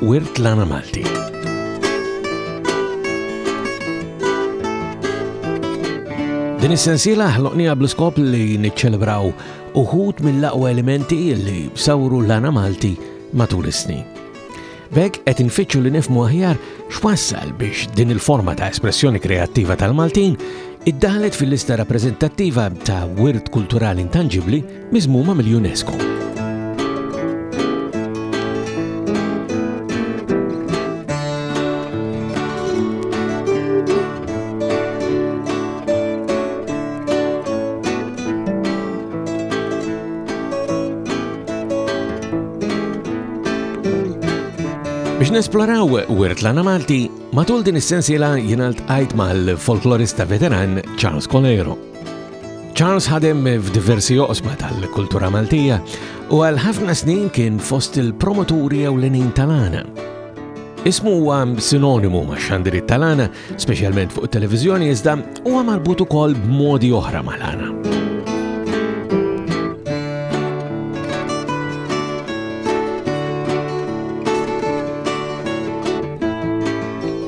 Wirt Lana Malti. Din is-sensiela ħloqnija bl-iskop li niċċelebraw uħud mill-aqwa elementi li sawru Lana Malti matul is-snin. Bek qed infittxu li nifmu aħjar x'wassal biex din il-forma ta' espressjoni kreattiva tal-Maltin iddaħlet fil-lista rappreżentattiva ta' wirt kulturali intangibli Miżmuma mill-UNESCO. Biex nesploraw wirt lana Malti, matul din is-sensiela jingħalt qajt mal-folklorista veteran Charles Colero. Charles ħadem f'diversi oqsma tal-kultura Maltija u għal ħafna snin kien fost il-promoturi ewlenin tal-għana. Ismu huwa sinonimu ma' xandirit tal-għana, speċjalment fuq it-televiżjoni iżda huwa marbut ukoll b'modi oħra mal-għana.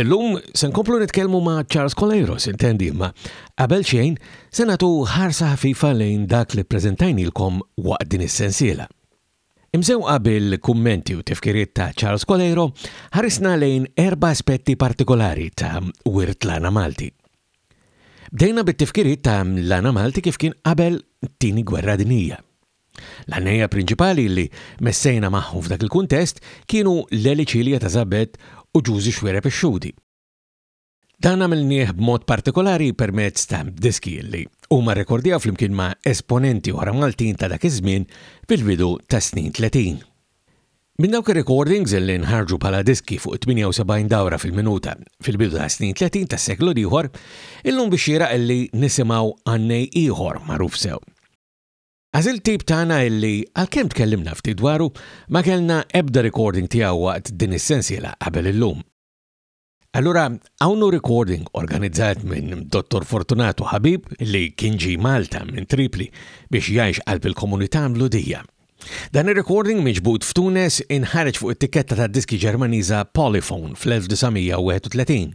Illum se nkomplu nitkellmu ma' Charles Colairos intendi ma' qabel xejn se nagħtu ħarsa ħafifa lejn dak li preżentajnilkom waqt din is-sensiela. Imsewqa bil-kummenti u tifkiriet ta' Charles Coleiro, ħarisna lejn erba aspetti partikolari ta' wirt l-għana Malti. Bdejna bit-tifkiriet ta' l-għana Malti kif kien qabel tini gwerra dinija. L-għannejja prinċipali li messejna magħhom f'dak il-kuntest kienu Leli Cilia ta' Żabbett u Ġużi Xuereb ix-Xhudi. Dan għamilnieh b'mod partikolari permezz ta' diski li huma rrekordjaw flimkien ma' esponenti oħra Maltin ta' dak iż-żmien fil-bidu tas-snin tletin. Minn dawk ir-recordings li nħarġu bħala diski fuq 78 dawra fil-minuta fil-bidu tas-snin tletin tas-seklu l-ieħor, illum bix-xieraq li nisimgħu għannej ieħor magħruf sew. Għażilt tip tagħna illi, għalkemm tkellimna ftit dwaru, ma kellna ebda recording tiegħu waqt din is-sensiela qabel illum. Allura, hawn hu recording organizzat minn Dottor Fortunato Habib li kien ġi Malta minn Tripli biex jgħix qalb il-komunità Mludija. Dan ir-recording miġbud f'Tunes inħareġ fuq it-tikketta tad-diski Ġermaniża Polyphone fl-1931.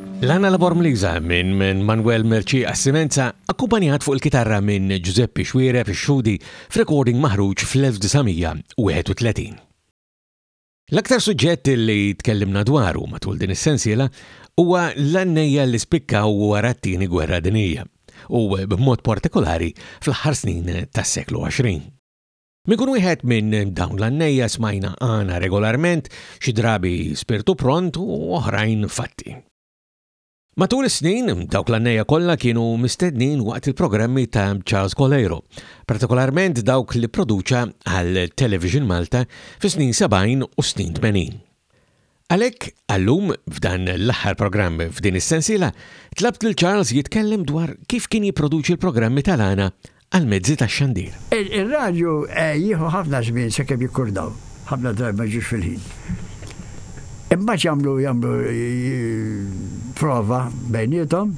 L-Anna Labor Mliza minn min Manwel Mercieq għas-simenza, akkumpanjat fuq il-kitarra minn Ġużeppi Xuereb ix-Xhudi f'recording maħruġ fl-1931. L-aktar suġġett li tkellimna dwaru matul din is-sensiela huwa l-għannejja li spikkaw wara t-Tieni Gwerra Dinjija, u b'mod partikolari fl-aħħar snin tas-seklu 20. Min kun wieħed minn dawn l-għannejja smajna għana regolarment, xi drabi spirtu pront u oħrajn fatti. Matul is-snin, dawk l-għannejja kollha kienu mistednin waqt il-programmi ta' Charles Coleiro, partikolarment dawk li produċa għal Television Malta fis-snin 70 u s-snin 80. Għalhekk, għal-lum, f'dan l-aħħar programm f'din is-sensiela, tlabt lil Charles jitkellem dwar kif kien jipproduċi l-programmi tal-għana għall-mezzi tax-xandir. Ir-radju jieħu ħafna żmien sakemm jikkurdaw, ħafna drabi ma jiġux fil-ħin. Imbagħad jagħmlu jagħmlu prova bejniethom,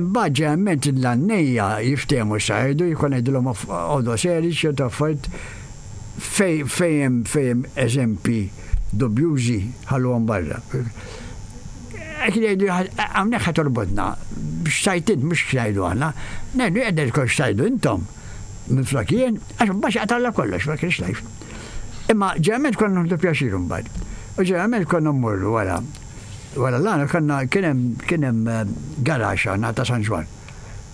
imbagħad ġeneralment il-għannejja jiftehmu x'se jgħidu, jkun jgħidilhom off għodu seri, xi affarijiet, Fejn hemm eżempji dubjużi ħalluhom barra. Qed jgħidu hawnhekk ħa torbotna x'tajt int mhux x'ngħidu aħna. Ngħidu qiegħda tkun x'tajdu intom minflok jien għax imbagħad xi qatalla kollox ma kienx live. Imma ġeneralment konna nieħdu pjaċir imbagħad. U ġeneralment konna mmorru wara wara l-għana konna kien hemm kien hemm eh, garax aħna ta' San Ġwann.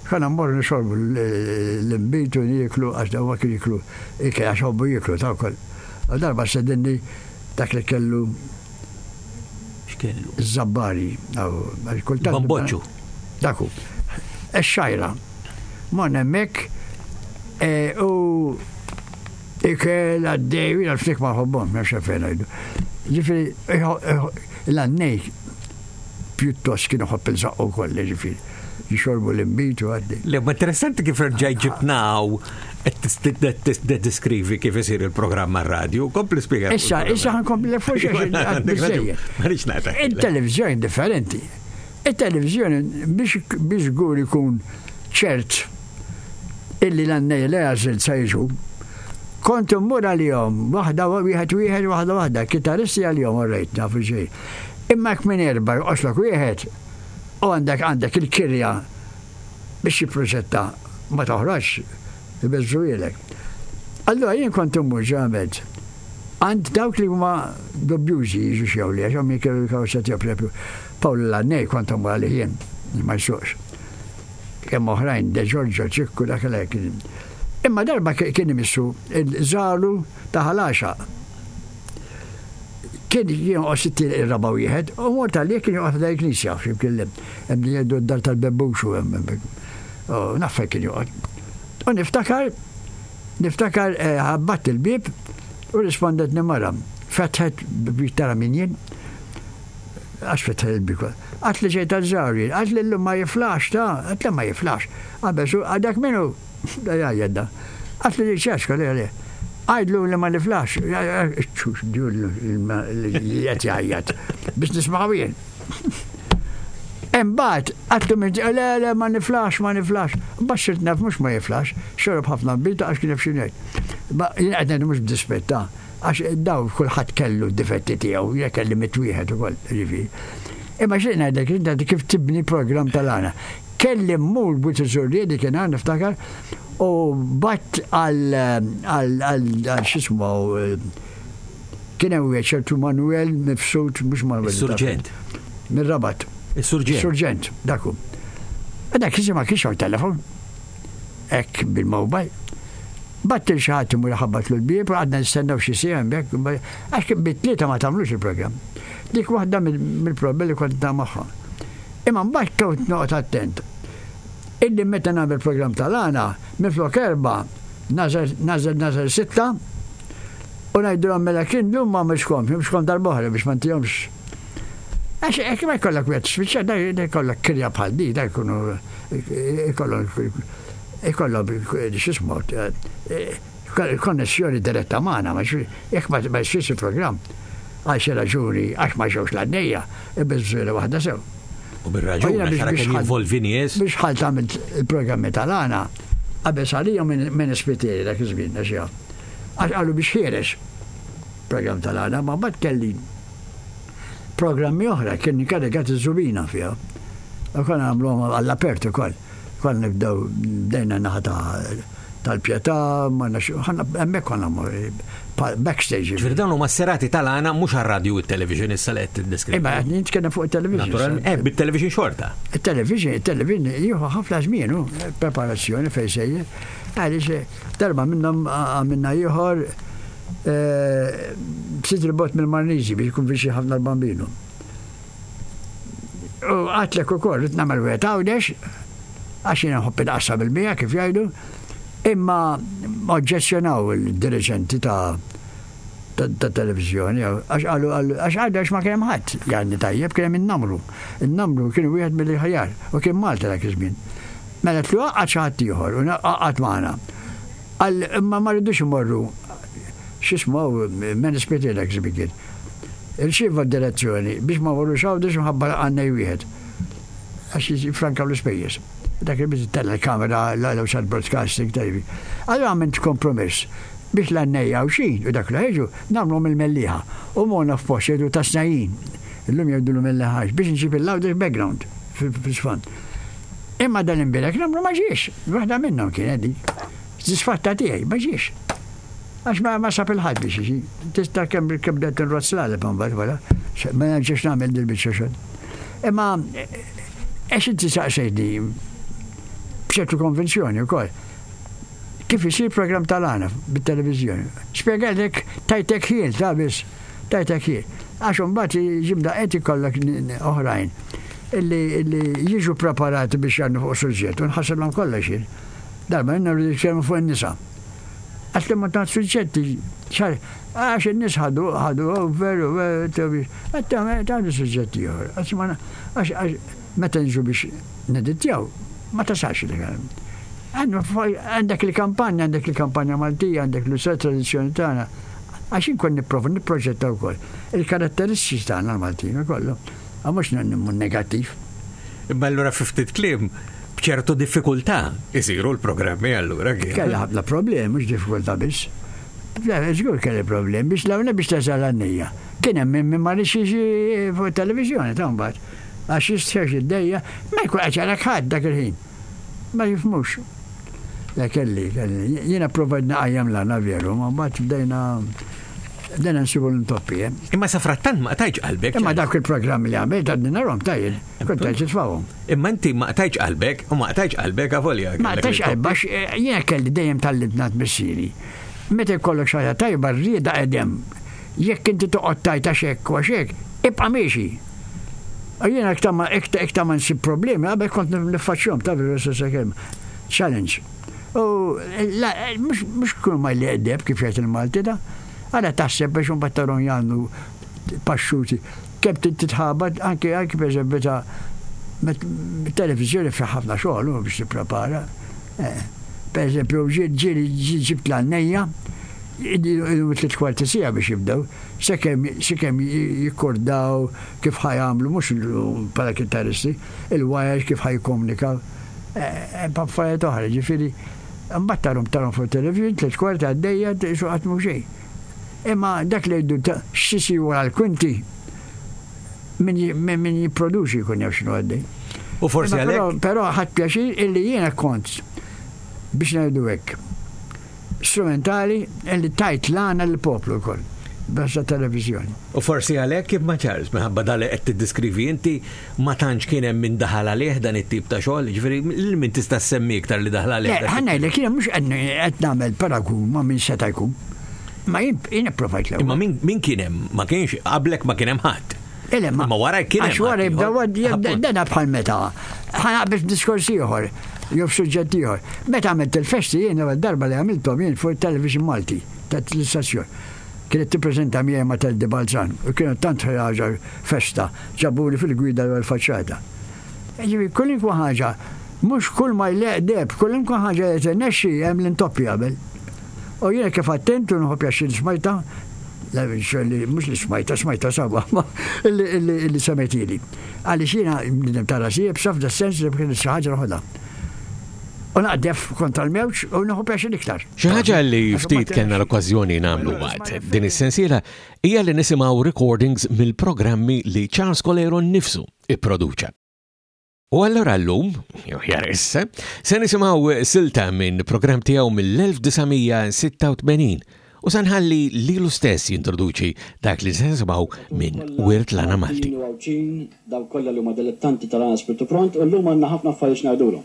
Konna mmorru nixorbu l-inbid u nieklu għax dawn kien jieklu ikel għax iħobbu jieklu ta' wkoll. U darba stedinni dak li kellu X'kellu? ż-żabbari. Bamboċċu. Dak hu. Ex-xgħira. Morna hemmhekk u Ikel, għaddej, jina l-ftik ma nħobbhom, nafx għalfejn ngħidu. Ġifieri, l-għannej pjuttost kienu ħobb il-żaqqu kollha ġifieri jixorbu l-imbit u għaddi. Le, ma interessanti kif rġaj ġibnaw deskrivi kif isir il-programm għal-radju, kompli spiega. Issa, issa għan kompli l fuxi Il-televizjoni differenti. Il-televizjoni biex għur ikun ċert illi l-għannejja li għażilt se jiġu, kont immur għalihom waħda wieħed wieħed waħda waħda, kitaristi għalihom orrejt naf iġej. Imma hekk minn erba' joqgħodlok wieħed u għandek għandek il-kirja biex jipproġetta ma toħroġx ibiżżuhielek. Allura jien kont immur ġeneralment għand dawk li huma dubjużi jiġu xew li għax min kienu jkaw se tiegħu Pawlu l-għannej kont immur għalih jien ma jsuqx. Kemm oħrajn, De Giorgio, Ciccu, dak le kien. Imma darba kien imissu il-żaru ta' ħalaxaq. Kien jonqos it-tieni ir-raba' wieħed, u mort għalih kien joqgħod ħdej il-knisja, flimkien hemm li jgħidu d-dar tal-bebbuxu hemm. Naf fejn kien joqgħod. U niftakar, niftakar eh, ħabbat il-bib u rispondetni mara. Fetħet biex tara min jien. Għax fetħet il-bib. Qatt li ġejt għal żgħażir, qatt li llum ma jiflaħx ta', qatt li ma jiflaħx. Qabel su, a dak min hu? Da jgħajjat da. Qatt li ġejt xaxka, le, le. Għidlu li ma niflaħx. Ċċux, ġur li qed jgħajjat. Biex nismagħu jien. Imbagħad, qatt li minn le, le, ma niflaħx, ma niflaħx. Imbagħad sirt naf mhux ma jiflaħx, xorob ħafna bita għax kien jaf xi ngħid. Jien qed ngħidu mhux b'dispetta. Għax dawn kulħadd kellu d-difetti tiegħu, jiena kelli mitt wieħed ukoll, jiġifieri. Imma xtaqt ngħidlek int għad kif tibni programm tal-għana. Kelli mmur Buti Zurrier dik inhar niftakar u batt għal għal x'ismu kien hemm wieħed ċertu Manuel Mifsud mhux Manuel. Surġent. Mir-Rabat. Is-Surġent. Surġent, daku. Dak jisimha kienx telefon. hekk bil-mobile. Battil xi ħadd imur iħabbatlu l-bieb u qgħadna nistennew xi siegħa hemmhekk għax kien bit-tlieta ma tagħmlux il-programm. Dik waħda mill-probi li kont nta' magħha. Imma mbagħad kont noqgħod attent illi meta nagħmel programm tal-għana minflok erba' nażel nażel sitta u ngħidilhom mela kien llum ma għamiltx komp, nimx kont darb'oħra biex ma ntihomx. Għax hekk ma jkollok wieħed spiċċa da jkollok kirja bħal di, da jkunu jkollhom x'ismu konnessjoni diretta magħna, ma jekk ma jsirx il-programm għal xi raġuni għax ma ġewx l-għannejja, ibbiżżu waħda sew. U bir-raġuni għax ara kemm jinvolvi nies. Biex ħalt għamilt il-programmi tal-għana, qabeż għalihom minn ispitieri dak iż-żmien għax Għax qalu biex ħierex. Programm tal-għada, ma mbagħad kelli programmi oħra, kien inkarigat iż-żubina fiha. U konna nagħmluhom għall-apert ukoll. Konna nibdew bdejna naħa tal-pjetà, hemmhekk konna backstage. Ġifieri dawn huma serati tal-għana mhux għar-radju u t-television issa li qed tiddeskrivi. Imma qed nitkellem fuq it-television. Naturalment, eh, bit-television xorta. It-television, it-television jieħu ħafna żmien, preparazzjoni fejn sejjer. Għaliex F'darba minnhom għamilna ieħor b'sitt il-bogħod mill-Marniżi biex ikun viċin ħafna l-Bambinu. U għatlek ukoll rid nagħmel wieħed Għawdex għax jiena nħobb inqassam il-bija kif jgħidu, imma oġġezzjonaw il-diriġenti ta' tat-televiżjoni, għax qalu għax għadha għax ma kien hemm ħadd jgħanni tajjeb, kien hemm in-numru. In-numru kien wieħed mill-aħjar u kien Malta dak iż-żmien. Mela tlu għaqqad xi ħadd ieħor u għaqqad magħna. Qal imma ma rridux imorru x'ismu Men's Spit dak iż-żmien kien. Irċieva d-direzzjoni biex ma morrux Għawdex minħabba għannej wieħed. għax jifrankaw l-ispejjeż. Dak li biss telekamera, l-outside broadcasting, tgħivi. Allura għamilt kompromiss biex l-għannejja għawxin u dak li ħeġu nagħmlu mill-melliħa. U mona f'post jgħidu ta' snajjin. Illum jgħidu l-melliħax biex nġib il-louder background fil-sfond. Imma dan imbirek namlu ma ġiex. Waħda minnhom kien għeddi. Disfatta tiegħi, ma ġiex. Għax ma ma sab il-ħadd biex iġi. Tista' kemm kemm bdet inrozz l-għaleb imbagħad wara. Ma ġiex nagħmel dil-biċċa xogħol. Imma għax inti saqsejtni b'ċertu konvinzjoni wkoll. Kif isir programm tal-għana bit-televiżjoni? Spjegalek tajtek ħin ta' biss, tajtek ħin. Għax imbagħad ġimda qed ikollok oħrajn illi jiġu preparati biex jgħandu fuq suġġett u nħassilhom kollox jien. Darba jenna rridu jitkellmu fuq in-nisa. Għax li ma ta' suġġetti Għax in-nies ħadu, ħadu, oh veru, veru, tew biex. Qed tagħmel, tagħmel suġġetti oħra. Għax ma na, għax, għax, meta niġu biex nedittjaw, ma tasalx li għal. Għandu, foj, għandek il-kampanja, għandek il-kampanja Maltija, għandek l-usa tradizzjoni tagħna. Għax inkun nipprova nipproġetta wkoll il-karatteristiċi tagħna l-Maltin kollu. Għax mhux nemmu negattiv. Imma allura fi ftit kliem, bċertu diffikultà isiru l-programmi allura. Kella ħafna problemi, mhux diffikultà biss. Le, żgur kelli problemi, biex l-hawnhekk biex tasal għan-nija. Kien hemm min min ma riedx jiġi fuq it-televiżjoni ta' mbagħad. Għax jistħex id-dejja, ma jkun qed jarak ħadd dak il-ħin. Ma jifhmux. Le kelli, kelli. Jiena provajt nqajjem l-għana veru, imma mbagħad bdejna bdejna nsibu l-intoppi, eh. Imma safrattant ma qtajtx qalbek. Imma dawk il-programmi li għamilt għadni narhom tajjeb. Kont qed titfgħuhom. Imma inti ma qtajtx qalbek, u ma qtajtx qalbek avolja. Ma qtajtx qalb għax eh, jiena kelli dejjem tal-libna tmissieri. Meta jkollok xaħja tajba rrieda qedem. Jekk inti toqgħod tajt għax hekk u għax hekk, ibqa' miexi. U jiena iktar ma iktar ma nsib problemi, qabel kont niffaċċjhom ta' l-istessa kelma. Challenge. U mhux kull ma li qdeb kif jgħid il-Malti da. Għala taħseb biex un battaron jgħandu paxxuti Kemm trid titħabat, anke anke pereżempju ta' mit-televiżjoni fih ħafna xogħol hu biex tipprepara. Eh, pereżempju ġiet ġieli ġibt l-għannejja, ilhom tliet kwarti siegħa biex jibdew, sekemm sekemm jikkordaw kif ħa jagħmlu mhux bħala kittaristi, il-wire kif ħa jikkomunikaw. Hemm affarijiet oħra, ġifieri mbagħad tarhom tarhom fuq it-televiżjoni tliet kwarti għaddejja, isu qatt mhu xejn. Imma dak li jiddu ta' x'isir wara l-kwinti, min jipproduċi jkun jaf x'inhu għaddej. U forsi għalhekk. Però ħadt pjaċir illi jiena kont, biex ngħidu hekk, strumentali illi tajt l-għana lill-poplu wkoll permezz tat-televiżjoni. U forsi għalhekk, imma Charles, minħabba dak li qed tiddiskrivi inti, ma tantx kien hemm min daħal għalih dan it-tip ta' xogħol, jiġifieri lil min tista' ssemmi iktar li daħal għalih? Le, ħa ngħidlek, jiena mhux qed nagħmel paragun ma' min seta' jkun. Ma jien ipprovajt l-ewwel. Imma min kien hemm? Ma kienx qablek ma kien hemm ħadd. Imma wara kien hemm. Għax wara jibda għaddi dan bħal meta. Ħa naqbel diskors ieħor, jew suġġett ieħor. Meta għamilt il-festi jien l-ewwel darba li għamilthom jien fuq it-television Malti, tat-istazzjon. Kienet tippreżenta Miegħi Mathilde Balzan u kienu tant ħraġa festa, ġabuli fil-gwida lura l-faċċata. Jiġifieri kulinkwa ħaġa, mhux kull ma jleqq deheb, kulinkwa ħaġa li tirnexxi hemm li ntoppi qabel. U jiena kif għedt int u nħobb għax li smajtha, mhux li smajtha, smajtha sewwa, li semmejtieli. Għaliex jiena bniedem ta' rasi iebsa f'das-sens li bħieli xi ħaġa noħodha. u naqdef kontra l-mewġ u nieħu pjaċir iktar. Xi ħaġa li ftit kellna l-okkażjoni nagħmlu waqt din is-sensiela hija li nisimgħu recordings mill-programmi li Charles Colero nnifsu ipproduċa. U allura llum, jew ħjar issa, se nisimgħu silta minn programm tiegħu mill-1986 U se nħalli lilu stess jintroduċi dak li se nisimgħu minn Wirt l-Għana Malti. Ħanin u Għawdxin, dawk kollha li huma dilettanti tal-Għana Spirtu Pront u llum għandna ħafna affarijiet x'ngħidulhom.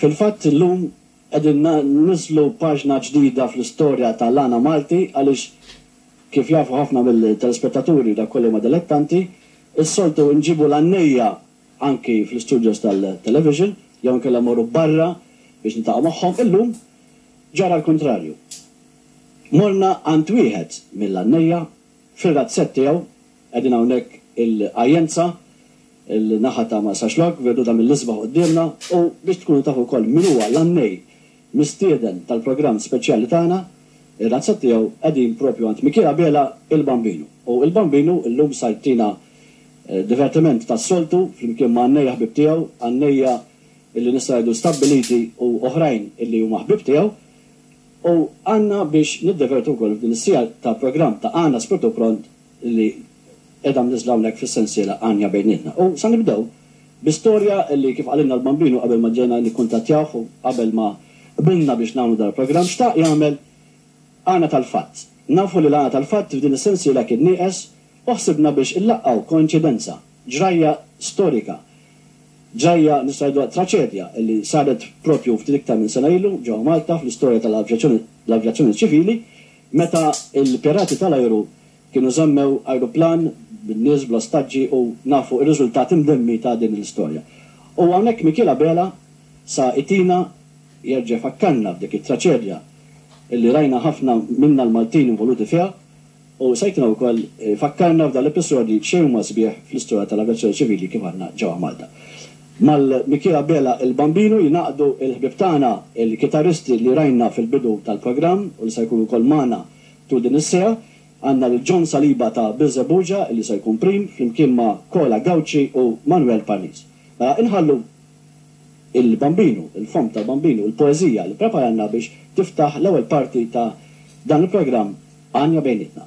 Fil-fatt illum qegħdin niżlu paġna ġdida fl-istorja tal-Għana Malti għaliex kif jafu ħafna mill-telespettaturi u dawk kollha li huma dilettanti, is-soltu nġibu l-għannejja anki fl-istudios tal-television, jew inkella mmorru barra biex niltaqgħu magħhom, illum ġara l-kuntrarju. Morna għand wieħed mill-għannejja fir-razzett tiegħu, qegħdin hawnhekk il-Għajjenza, il-naħa ta' Marsaxlokk, veduta mill-isbaħ quddiemna, u biex tkunu tafu wkoll min huwa l-għannej mistieden tal-programm speċjali tagħna, ir-razza tiegħu qegħdin propju għand Mikiel Abela, il-Bambinu. U il-Bambinu llum sa jtina divertiment tas-soltu flimkien ma' għannejja ħbieb tiegħu, għannejja illi nistgħu ngħidu stabbiliti u oħrajn illi huma ħbieb tiegħu. U għandna biex niddevertu wkoll f'din is-siegħa ta' programm ta' Għana Spirtu Pront li qiegħda mniżżla hawnhekk fis-sensiela Għanja Bejnietna. U se nibdew bi storja li kif qalilna l-Bambinu qabel ma ġejna nikkuntattjawh u qabel ma qbilna biex nagħmlu dan il-programm xtaq jagħmel Għana tal-Fatt. Nafu li l-Għana tal-Fatt f'din is-sensiela kien nieqes u ħsibna biex inlaqqgħu koinċidenza, ġrajja storika, ġrajja nistgħu ngħiduha traċedja li saret propju ftit iktar minn sena ilu ġewwa Malta fl-istorja tal-avjazzjoni ċivili Meta l-pirati tal-ajru kienu żemmew ajruplan bin-nies, bl-ostaġġi u nafu r-riżultat imdemmi ta' din l-istorja. U hawnhekk Mikiel Abela sa itina jerġa' jfakkarna f'dik it-traċedja li rajna ħafna minna l-Maltin involuti fiha u sa itina wkoll jfakkarna f'dan l-episodji xejn huma sbieħ fl-istorja tal-avjazzjoni ċivili kif għandna ġewwa Malta. Mal-Mikiela Bela il-Bambino jingħaqdu l-ħbieb tagħna, il-kitarristi li rajna fil-bidu tal-programm u li se jkunu wkoll magħna tul din is-siegħa. Għandna lil John Saliba ta' Bilżebbuġa li se jkun prim flimkien ma' Kola Gauci u Manwel Parnis. Mela inħallu il-Bambino, il-fomm tal-Bambino u l-poeżija li ppreparalna biex tiftaħ l-ewwel parti ta' dan il-programm Għanja Bejnietna.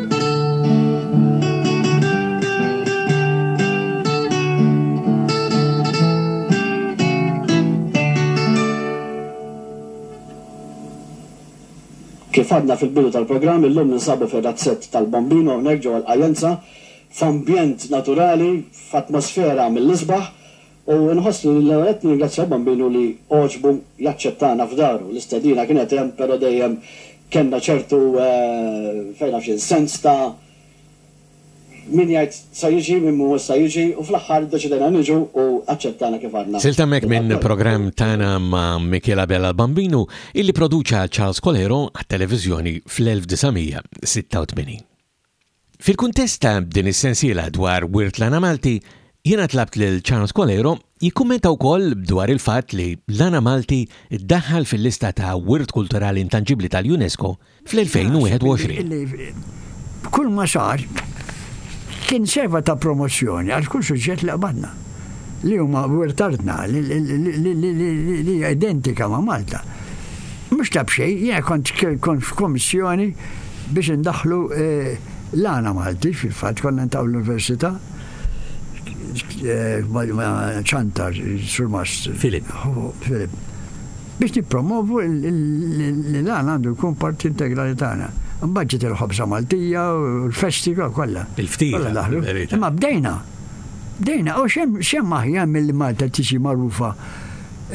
Kif għadna fil-bidu tal-programm, illum ninsabu fir-razzett tal-Bombino hawnhekk ġewwa l-Qajjenza, f'ambjent naturali, f'atmosfera mill-isbaħ, U nħoss li l-ewwel nett nirringrazzjaw Bambino li għoġbu jaċċettana f'daru. L-istedina kienet hemm però dejjem kellna ċertu, fejn naf x'in, sens ta' min jgħid sa jiġi, min mhu issa jiġi u fl-aħħar iddeċidejna niġu u aċċettana kif għadna. Silta hemmhekk minn programm tagħna ma' Mikiel Abela l-Bambino illi pproduċa Charles Colero għat-televiżjoni fl-1986. Fil-kuntest ta' din is-sensiela dwar Wirt l-Għana Malti, jiena tlabt lil Charles Coleiro jikkummenta wkoll dwar il-fatt li l-Għana Malti ddaħħal fil-lista ta' Wirt Kulturali Intanġibbli tal-UNESCO fl-2021. B'kull ma sar, kien serva ta' promozzjoni għal kull suġġett li qbadna. li huma wirtartna li hija identika ma' Malta. Mhux ta' b'xejn, jiena kont kont f'komissjoni biex indaħlu eh, l-għana Malti fil-fatt konna ntaw l-Università eh, ċantar surmast Filip. Filip. Biex nippromovu li l-għana għandu jkun parti integrali tagħna. Mbagħad il-ħobża Maltija u l-festi kollha. Il-ftit. Imma bdejna. Dejna, u x'hemm x'hemm aħjar milli Malta tiġi magħrufa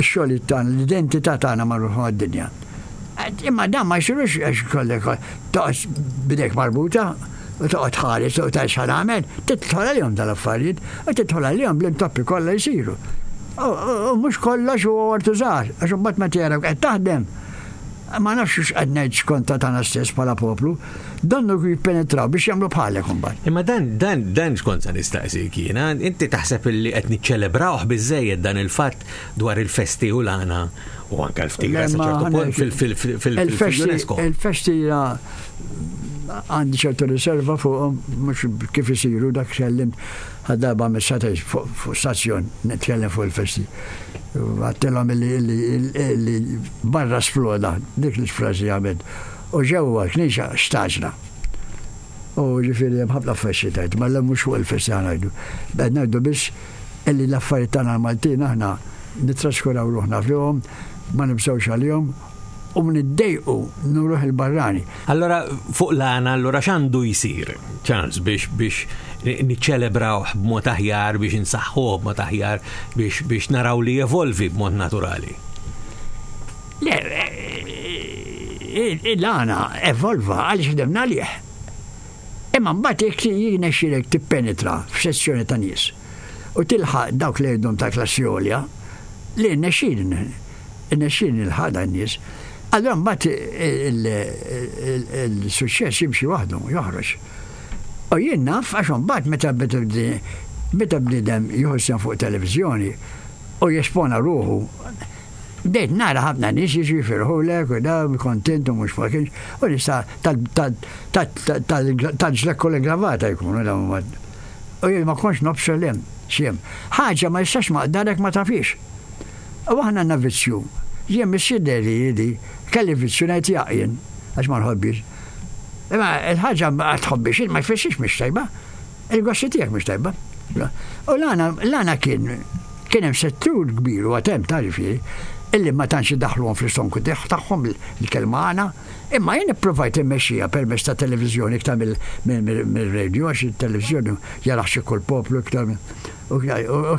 x-xogħlijiet tagħna, l-identità tagħna magħrufa mad-dinja. Imma dan ma jsirux għax ikollek toqgħod bidejk marbuta u toqgħod tħares u tgħid x'ħa nagħmel, tidħol għalihom tal-affarijiet u tidħol għalihom bl-intoppi kollha jsiru. U mhux kollox huwa ortu żgħar, għax imbagħad meta jarawk qed taħdem, Ma nafx hux qed ngħid skont ta' tagħna stess bħala poplu. Donnu jkun jippenetraw biex jagħmlu bħalek imbagħad. Imma dan dan dan x'kont se nistaqsik jiena, inti taħseb illi qed niċċelebrawh biżżejjed dan il-fatt dwar il-festi u l-għana u anke l-ftigra sa ċertu punt fil-UNESCO? Il-festi għandi ċertu riserva fuqhom mhux kif isiru dak xellimt. Għad-darba ma xtaqtx fuq stazzjon nitkellem fuq il-festi. Għattilhom illi barra sploda dik l-isfrażi għamet u ġewwa l-knisja xtaġna. U ġifieri hemm ħafna festi tajt, ma mhux fuq il-festi ħanajdu. Qed ngħidu biss illi l-affarijiet tagħna l-Maltin aħna nittraskuraw ruħna fihom, ma nibżgħux għalihom u niddejqu nruh il-barrani. Allura fuq l-għana allura x'għandu jsir, Charles, biex biex niċċelebrawh b'mod aħjar, biex insaħħuh b'mod aħjar, biex biex naraw li jevolvi b'mod naturali? Le, il-għana evolva għaliex fdem nalih. Imma mbagħad jekk jiena xirek tippenetra f'sessjoni ta' nies u tilħaq dawk li għedhom ta' klassi għolja, li nexxin irnexxielni nħada n-nies, allura mbagħad il-suċċess jimxi waħdu, joħroġ. U jien naf għax mbagħad meta beda bniedem jieħu sehem fuq televiżjoni u jespona ruħu Bdejt nara ħafna nies jiġu jifirħulek u da kontent u mhux fakin u nista tal-ġlek u l-gravata jkunu da U jien ma konx nobsel hemm xiem. Ħaġa ma jistax maqdarek ma tafix. U aħna għandna vizzju. Jien mhix tidher li li kelli vizzju ngħid jaqien għax ma nħobbiex. Imma il-ħaġa ma tħobbiex ma jfissirx mhix tajba. Il-gossi tiegħek mhix tajba. U l-għana kien kien hemm settur kbir u għatem tarif illi ma tantx daħluhom fl-istonku tagħhom il-kelma għana. Imma jien ipprovajt immexxija permezz ta' televiżjoni iktar mill-radio għax it-televiżjoni jaraħ xi kull poplu iktar U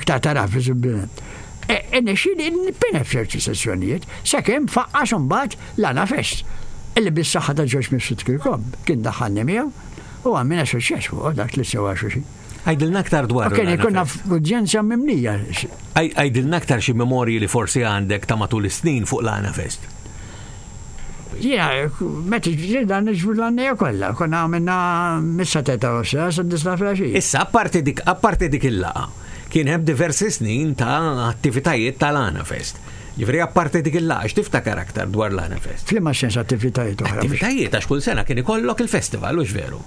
ktar taraf viżibbilment. Ennexxi li n-pina f'ċerti sessjonijiet, sakemm faqqas mbagħad l-għana fest. Illi bis-saħħa ta' George Mifsud Kirkob kien daħħalni miegħu u għamilna suċċess fuq dak li sewa xuxi. Għajdilna aktar dwar. Kien ikun naf udjenza mimlija. Għajdilna aktar xi memorji li forsi għandek ta' matul is-snin fuq l-għana fest. Jiena meta ġġilidna niġbru l-għannejja kollha. Konna għamilna missa tlieta u nofsinhar sa disgħa filgħaxija. Issa apparti dik apparti dik il-laqgħa, kien hemm diversi snin ta' attivitajiet tal-Għanafest. Ġifieri apparti dik il-laqgħa, x'tiftakar aktar dwar l-Għanafest? F'liema sens attivitajiet oħra? Attivitajiet għax kull sena kien ikollok il-festival, hux veru?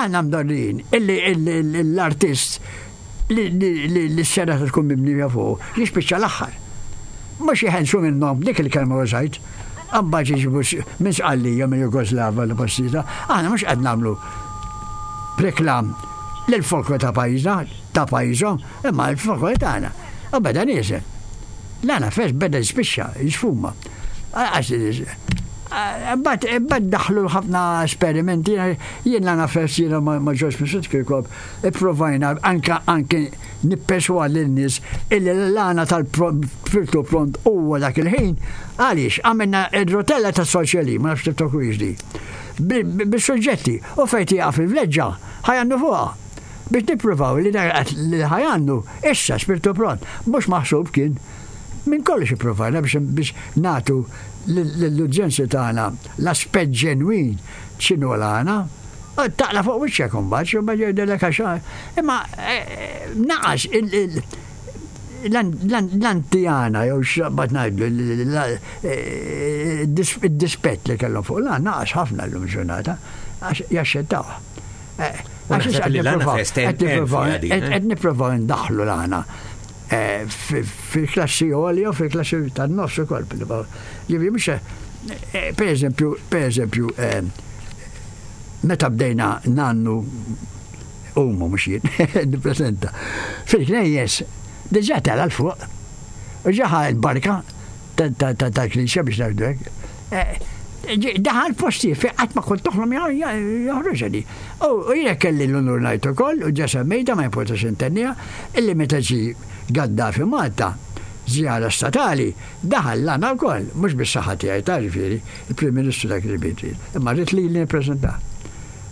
Aħna mdorrijin illi l-artist li s-sena se tkun mibnija fuq jispiċċa l-aħħar. Mhux jeħelsu minnhom, dik il-kelma użajt. Imbagħad jiġibu minn Sqallija, minn Jugoslava li postita. Aħna mhux qed nagħmlu reklam lil folklor ta' pajjiżna, ta' pajjiżhom, imma l-folklor tagħna. U beda nieżel. L-għana fest beda jispiċċa, jisfuma. Ebbat, ebbat daħlu ħafna esperimenti, jiena nafes jiena ma ġoġ misit kirkob, ipprovajna anka anki nippeswa l-nis illi l-lana tal-filtu pront huwa dak il-ħin, għaliex għamilna il-rotella ta' soċjali, ma nafx tiftakru iġdi. Bis-suġġetti, u fejti għaf il-vleġġa, ħajannu fuqa. Biex nippruvaw li ħajannu, issa spirtu pront, mux maħsub kien. Minn kollox ippruvajna biex nagħtu lill-udjenzi tagħna l-aspett ġenwin x'inhu l-għana. Taqla' fuq wiċċek imbagħad xi wieħed jgħidilek għax imma naqas l-antijana jew x'naqbad ngħidlu d-dispett li kellhom fuq l-għan naqas ħafna llum il-ġurnata għax jaxxettawh. Qed nipprovaw ndaħħlu l-għana. fil-klassi għolja u fil-klassi tan-nofs ukoll. Ġifieri mhux eh, eh, pereżempju, pereżempju, eh, meta bdejna nannu umu mhux jien, nippreżenta. Fil-knejjes diġà tela l-fuq, ġaħa l-barka tal-Knisja biex ngħidu hekk, daħal f'postijiet fejn qatt ma kont toħlom joħroġha di. U jiena kelli l-unur ngħid ukoll, u ġa semmejta ma jimpurtax intenniha, illi meta ġie Gaddafi Malta, żjara statali, daħal l-għana wkoll, mhux bis-saħħa tiegħi ta' ġifieri, il-Prim Ministru dak iż-żmien ġie, imma ried lili nippreżentah.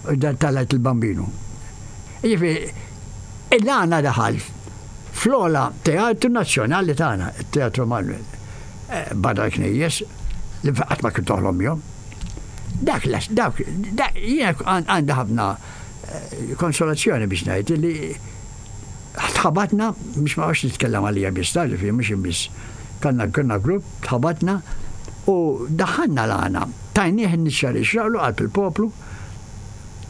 U dan talgħet il-Bambinu. Jiġifieri, il-għana daħal. fl-ogħla teatru nazzjonali tagħna, it-Teatru Manuel, barra l-knejjes, li qatt ma kien toħlom jom. Dak dawk, jiena għandi ħafna eh, konsolazzjoni biex ngħid li tħabatna biex ma għax nitkellem għalija biss tali fi mhux biss. Kanna kanna grupp, tħabatna u daħanna l-għana. Tajnieh nixxar ixraqlu qalb il-poplu.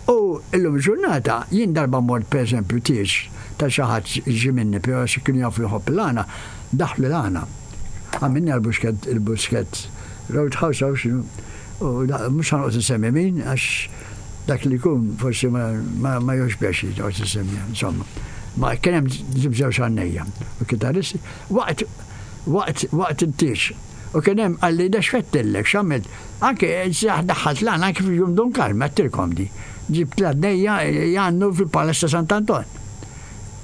U illum il-ġurnata jien darba mort pereżempju tieġ ta' xi ħadd ġie minni però għax kienu jafu li nħobb il-għana, daħlu l-għana. Għamilni għall-Buskett, il-Buskett Road House hawn x'inhu, u mhux se noqgħod insemmi min għax dak li jkun forsi ma jogħġbekx li toqgħod issemmiha, insomma. Ma kien hemm żewġ għannejja u kitarristi waqt waqt waqt it-tieġ. U kien hemm qalli dex fettillek x'għamilt. Anke daħħalt l-għan anke fil-Jum Dun Karm, għattilkom di. Ġibt l-għaddejja jgħannu fil-Palas ta' Sant'Anton.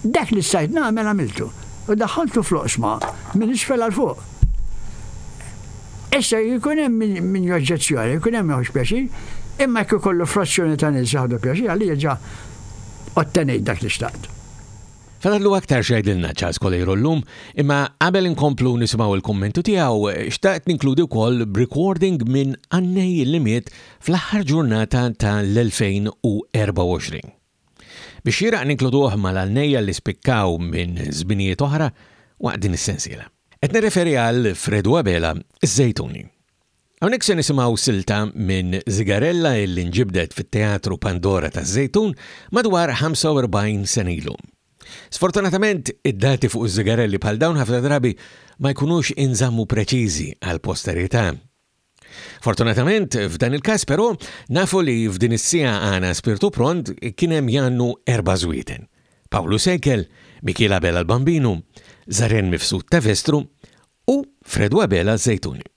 Dak li stajt nagħmel għamiltu. U daħħaltu fl-oqsma minn isfel għal fuq. Issa jkun hemm min joġġezzjoni, jkun hemm joħx pjaċir, imma jekk ikollu frazzjoni ta' nies jaħdu pjaċir għalija ġa ottenejt dak li xtaqt. Fadallu aktar x'jgħidilna Charles Coleiro llum, imma qabel inkomplu nisimgħu l-kummentu tiegħu, xtaqt ninkludi wkoll b'recording minn Annej li miet fl-aħħar ġurnata ta' l-2024. Biex xieraq ninkluduh mal-Annejja li spikkaw minn żminijiet oħra waqt din is-sensiela. Qed nirreferi għal Fredu Abela, iż-Żejtuni. Hawnhekk se nisimgħu silta minn Zigarella illi nġibdet fit-Teatru Pandora taż-Żejtun madwar 45 sena ilu. Sfortunatament, id-dati fuq iż-żigarelli bħal dawn ħafna drabi ma jkunux inżammu preċiżi għall-posterità. Fortunatament, f'dan il-każ però, nafu li f'din is-siegħa għana spirtu pront kien hemm jannu erba' żwieten. Pawlu Sekel, Mikiel Abela l-Bambinu, Zaren Mifsud ta' Vestru u Fredu Abela Zejtuni.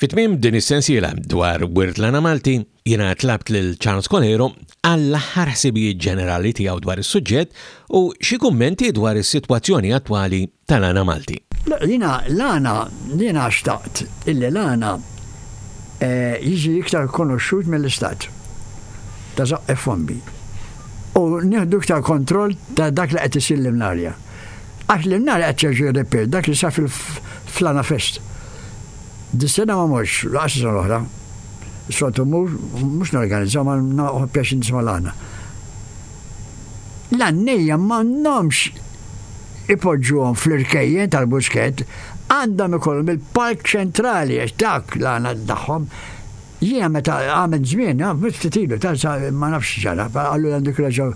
Fi tmiem din is-sensiela dwar Wirt l-Għana Malti, jiena tlabt lil Charles Coleiro għall-aħħar ħsibijiet ġenerali tiegħu dwar is-suġġett u xi kummenti dwar is-sitwazzjoni attwali tal-Għana Malti. Jiena l-Għana, jiena xtaqt illi l-Għana jiġi iktar rikonoxxut mill-Istat ta' żaqq f'Fondi u nieħdu iktar kontroll ta' dak li qed isir l-imnarja. Għax li n-nar qed jerġa' jirrepeat dak li sar fil-Flana Fest. Dis-sena ma mortx, lanqas is-sena l-oħra. Soltu mmur, mhux norganizza, ma nagħqod pjaċir nisma' l-għana. L-għannejja m'għandhomx ipoġġuhom fl-irkejjen tal-buskett, għandhom ikollhom il-palk ċentrali għax dak l-għana tagħhom. Jiena meta għamilt żmien, ah, ftit ilu, ta' sa ma nafx x'ġara, fa qallu li għandek raġun.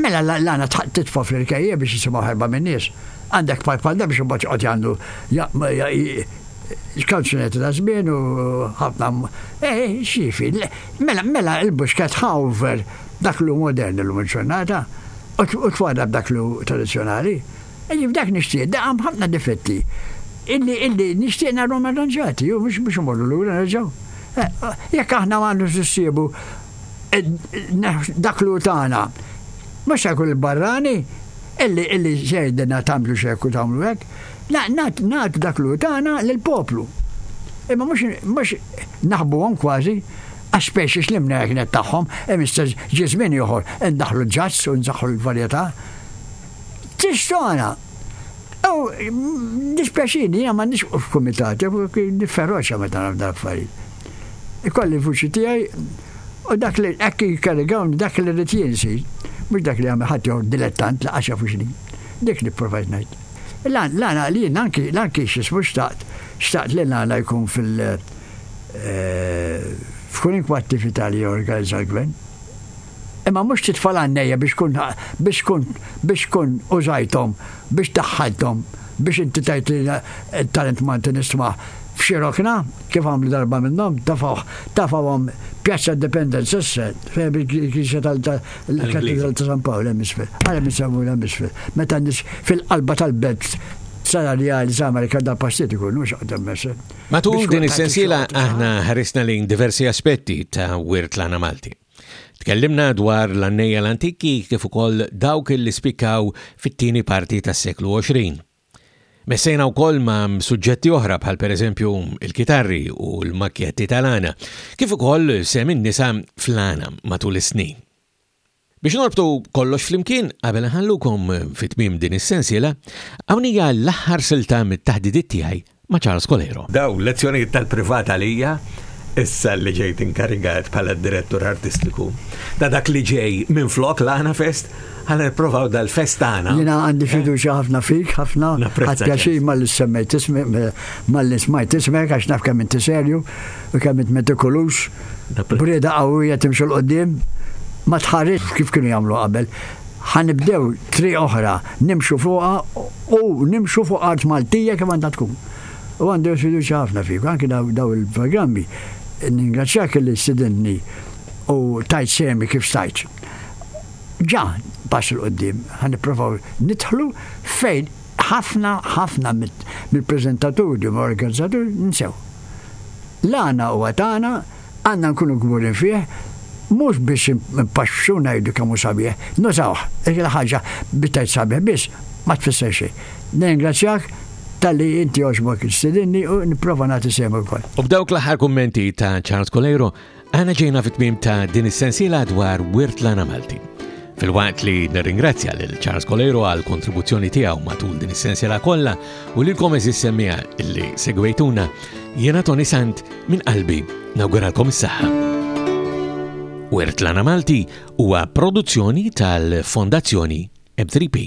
Mela l- l-għana tħ- titfa' fl-irkejje biex jisimgħu ħerba min-nies. Għandek park bħal dan biex imbagħad joqgħod jgħandu ja- ma- ja- i- kanzunetti ta' żmien u ħafna m- eh, eh, x'jifi, le, mela, mela l-buxka tħawver dak li hu modernu llum il-ġurnata u t- u twarrab dak li hu tradizzjonali. Illi f'dak nixtieq, da għam ħafna difetti illi illi nixtieq narhom arranġati, u mhux biex imorru lura nerġgħu. Jekk aħna ma għandux nissiebu dak l tagħna, mhux se jkun il-barrani illi illi xejdna tagħmlu xekk u tagħmlu hekk, nagħtu dak l tagħna lill-poplu. Imma mhux naħbuhom kważi, għax speċi xlimna jekk nettaħħom, imma ġie żmien ieħor indaħlu ġazz u nsaħħu l-varjetà. tistona. U dispjaċini, jiena m'għandix f'kumitat, nifferoċja meta nagħmel dan affarijiet. Ikolli l-vuċi tiegħi u dak li hekk jikkarigawni dak li rrid jien nsir, mhux dak li jagħmel ħadd jew dilettant li qax jafu x'inhi. Dik li provajt ngħid. Lan lan li jien anki anki x'ismu xtaqt xtaqt li l-għana jkun fil- eh, f'kun inkwa attività li jorganizza l-gvern. Imma mhux titfa' l-għannejja biex tkun biex tkun biex tkun użajthom, biex daħħalthom, biex inti tgħid li t-talent Malti nistmah f'xi rokna, kif għamlu darba minnhom, tafgħuh, tafgħuhom Pjazza Independence, issa, fejn il-knisja tal, il-Katidral ta' San Pawl hemm isfel. Ara min sewwulu hemm isfel. Meta n-nies fil-qalba tal-belt salariali sa Amerika da pastit ikunu x'qadem mesen. Matul din is-sensiela aħna ħarisna lejn diversi aspetti ta' wirt l-għana Malti. Tkellimna dwar l-annejja l-antiki kif ukoll dawk li spikkaw fit-tieni parti tas-seklu 20. Messejna wkoll ma' suġġetti oħra bħal pereżempju il-kitarri u l-makkjetti tal-għana, kif ukoll sem in-nisa fl-għana matul is-snin. Biex norbtu kollox flimkien qabel nħallukom fit-tmiem din is-sensiela, hawn hija l-aħħar silta mit-taħdidiet tiegħi ma' Charles Colero. Dawn lezzjonijiet tal-privat għalija, issa li ġejt inkarigat bħala d-Direttur Artistiku ta' dak li ġej minflok l-Aħna Fest, ħa nipprovaw dal-fest tagħna. Jiena għandi fiduċja ħafna fik, ħafna. Ħadt pjaċir malli semmejt ismi, malli smajt ismek għax naf kemm inti serju u kemm int metikulux, b'rieda qawwija timxi 'l quddiem, ma tħarisx kif kienu jagħmlu qabel. Ħa nibdew triq oħra nimxu fuqha u nimxu fuq art Maltija kif għandha tkun. U għandi fiduċja ħafna fikom, anki dawn il-programmi. Ningrazzjak illi stidintni u tajt sehmi kif stajt. Ġa pass 'il quddiem, ħa nipprovaw nidħlu fejn ħafna, ħafna mill-preżentaturi u organizzaturi nsew. L-għana huwa tagħna. għandna nkunu kburin fih mhux biex npaxxxu u ngħidu kemm hu sabiħ. Notawh, dik il-ħaġa biex tgħid sabiħ biss ma tfisser xejn. Nirringrazzjak talli inti għoġbok stidinni u nipprova nagħti sehem ukoll. U b'dawk l-aħħar kummenti ta' Charles Coleiro, aħna ġejna fit-tmiem ta' din is-sensiela dwar wirt l-għana Malti. Filwaqt li nirringrazzja lil Charles Colero għal kontribuzzjoni tiegħu matul din is-sensiela kollha u lilkom eżis semmiha illi segwejtuna, jiena Tony Sant minn qalbi nawguralkom is-saħħa. Wertlana Malti huwa produzzjoni tal-Fondazzjoni M3P.